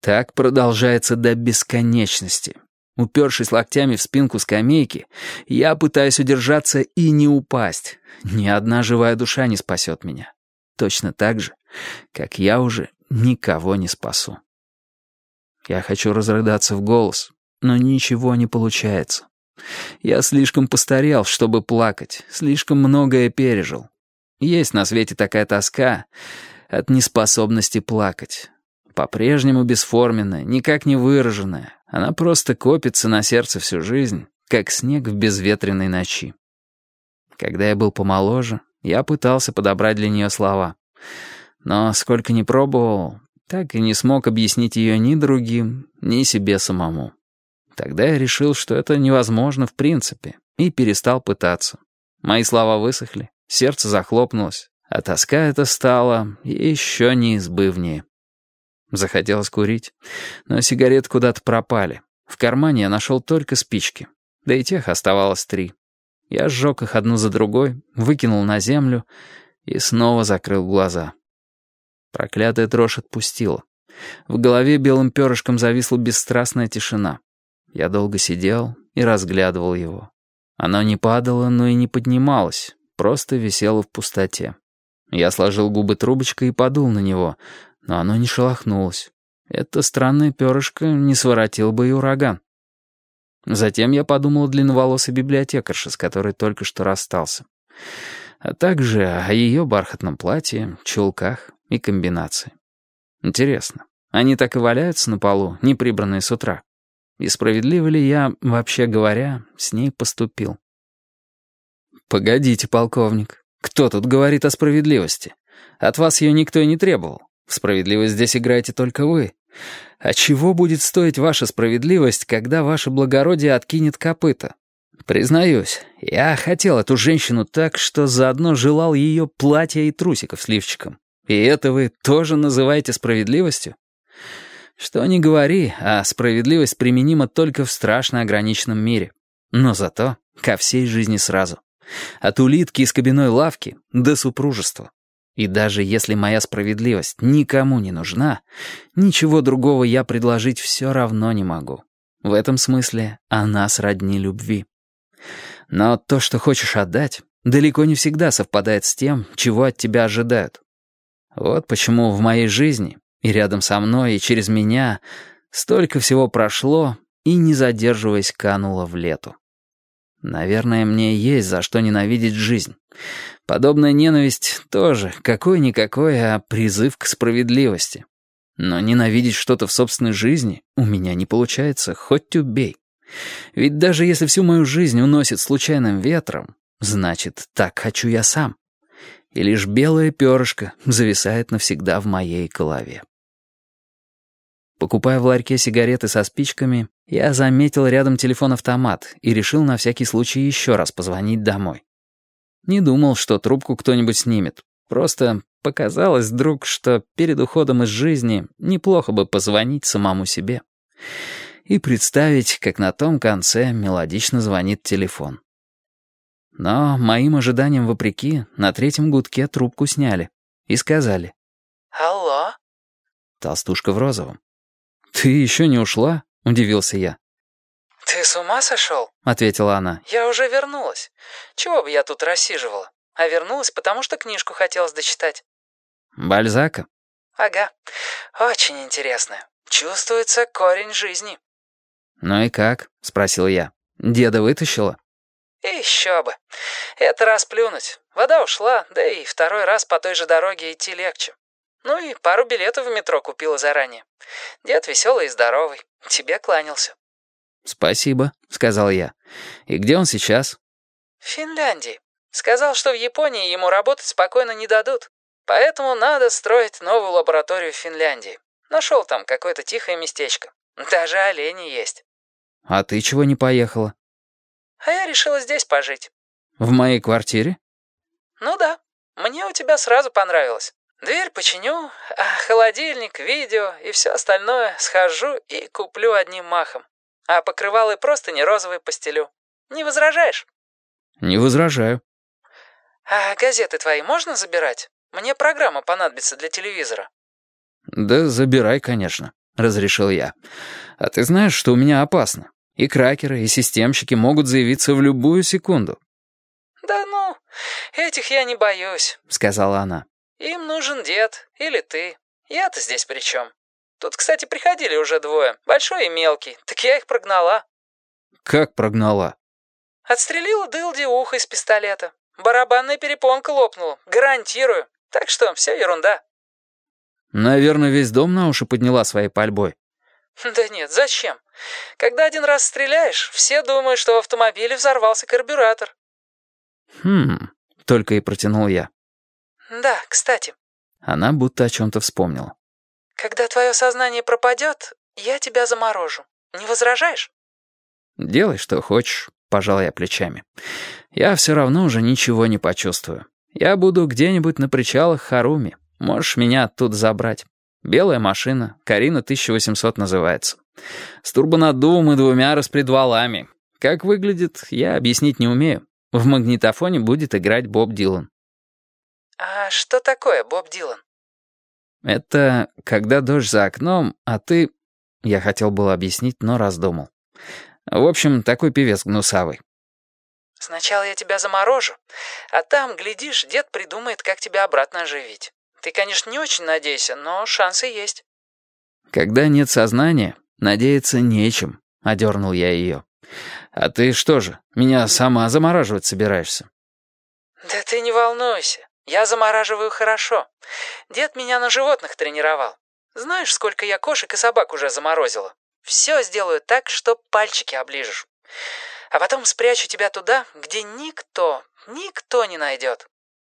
Так продолжается до бесконечности. Упершись локтями в спинку скамейки, я пытаюсь удержаться и не упасть. Ни одна живая душа не спасет меня. Точно так же, как я уже никого не спасу. Я хочу разрыдаться в голос, но ничего не получается. Я слишком постарел, чтобы плакать, слишком многое пережил. Есть на свете такая тоска от неспособности плакать. По-прежнему бесформенная, никак не выраженная. Она просто копится на сердце всю жизнь, как снег в безветренной ночи. Когда я был помоложе, я пытался подобрать для нее слова. Но сколько ни пробовал, так и не смог объяснить ее ни другим, ни себе самому. Тогда я решил, что это невозможно в принципе, и перестал пытаться. Мои слова высохли, сердце захлопнулось, а тоска эта стала еще неизбывнее. Захотелось курить, но сигареты куда-то пропали. В кармане я нашел только спички, да и тех оставалось три. Я сжег их одну за другой, выкинул на землю и снова закрыл глаза. Проклятая дрожь отпустила. В голове белым перышком зависла бесстрастная тишина. Я долго сидел и разглядывал его. Оно не падало, но и не поднималось, просто висело в пустоте. Я сложил губы трубочкой и подул на него, но оно не шелохнулось. Это странное перышко не своротил бы и ураган. Затем я подумал о длинноволосой библиотекарше, с которой только что расстался. А также о ее бархатном платье, чулках и комбинации. Интересно, они так и валяются на полу, не прибранные с утра? И справедливо ли я, вообще говоря, с ней поступил? «Погодите, полковник, кто тут говорит о справедливости? От вас ее никто и не требовал. Справедливость здесь играете только вы. А чего будет стоить ваша справедливость, когда ваше благородие откинет копыта? Признаюсь, я хотел эту женщину так, что заодно желал ее платья и трусиков с лифчиком. И это вы тоже называете справедливостью? Что ни говори, а справедливость применима только в страшно ограниченном мире. Но зато ко всей жизни сразу. От улитки из кабиной лавки до супружества. И даже если моя справедливость никому не нужна, ничего другого я предложить все равно не могу. В этом смысле она сродни любви. Но то, что хочешь отдать, далеко не всегда совпадает с тем, чего от тебя ожидают. Вот почему в моей жизни, и рядом со мной, и через меня, столько всего прошло и, не задерживаясь, кануло в лету. Наверное, мне есть за что ненавидеть жизнь. Подобная ненависть тоже какой-никакой, а призыв к справедливости. Но ненавидеть что-то в собственной жизни у меня не получается, хоть убей. Ведь даже если всю мою жизнь уносит случайным ветром, значит, так хочу я сам. И лишь белое перышко зависает навсегда в моей голове. Покупая в ларьке сигареты со спичками, я заметил рядом телефон-автомат и решил на всякий случай еще раз позвонить домой. Не думал, что трубку кто-нибудь снимет. Просто показалось вдруг, что перед уходом из жизни неплохо бы позвонить самому себе. И представить, как на том конце мелодично звонит телефон. Но моим ожиданиям вопреки, на третьем гудке трубку сняли и сказали. «Алло?» Толстушка в розовом. «Ты еще не ушла?» — удивился я. «Ты с ума сошел?» — ответила она. «Я уже вернулась. Чего бы я тут рассиживала? А вернулась, потому что книжку хотелось дочитать». «Бальзака?» «Ага. Очень интересно. Чувствуется корень жизни». «Ну и как?» — спросил я. «Деда вытащила?» «Еще бы. Это раз плюнуть. Вода ушла, да и второй раз по той же дороге идти легче. Ну и пару билетов в метро купила заранее. Дед веселый и здоровый. Тебе кланялся». «Спасибо», — сказал я. «И где он сейчас?» «В Финляндии. Сказал, что в Японии ему работать спокойно не дадут. Поэтому надо строить новую лабораторию в Финляндии. Нашел там какое-то тихое местечко. Даже олени есть». «А ты чего не поехала?» «А я решила здесь пожить». «В моей квартире?» «Ну да. Мне у тебя сразу понравилось. Дверь починю, а холодильник, видео и все остальное схожу и куплю одним махом. А покрывалы просто не розовые постелю. Не возражаешь?» «Не возражаю». «А газеты твои можно забирать? Мне программа понадобится для телевизора». «Да забирай, конечно». — разрешил я. «А ты знаешь, что у меня опасно? И кракеры, и системщики могут заявиться в любую секунду». «Да ну, этих я не боюсь», — сказала она. «Им нужен дед или ты. Я-то здесь при чем? Тут, кстати, приходили уже двое, большой и мелкий, так я их прогнала». «Как прогнала?» «Отстрелила дылди ухо из пистолета. Барабанная перепонка лопнула, гарантирую. Так что все ерунда». «Наверное, весь дом на уши подняла своей пальбой». «Да нет, зачем? Когда один раз стреляешь, все думают, что в автомобиле взорвался карбюратор». «Хм...» — только и протянул я. «Да, кстати». Она будто о чем-то вспомнила. «Когда твое сознание пропадет, я тебя заморожу. Не возражаешь?» «Делай, что хочешь», — пожал я плечами. «Я все равно уже ничего не почувствую. Я буду где-нибудь на причалах Харуми. Можешь меня оттуда забрать. Белая машина, Карина 1800 называется. С турбонаддувом и двумя распредвалами. Как выглядит, я объяснить не умею. В магнитофоне будет играть Боб Дилан. «А что такое Боб Дилан?» «Это когда дождь за окном, а ты...» Я хотел было объяснить, но раздумал. В общем, такой певец гнусавый. «Сначала я тебя заморожу, а там, глядишь, дед придумает, как тебя обратно оживить. Ты, конечно, не очень надейся, но шансы есть». «Когда нет сознания, надеяться нечем», — одернул я ее. «А ты что же, меня сама замораживать собираешься?» «Да ты не волнуйся. Я замораживаю хорошо. Дед меня на животных тренировал. Знаешь, сколько я кошек и собак уже заморозила? Все сделаю так, что пальчики оближешь. А потом спрячу тебя туда, где никто, никто не найдет.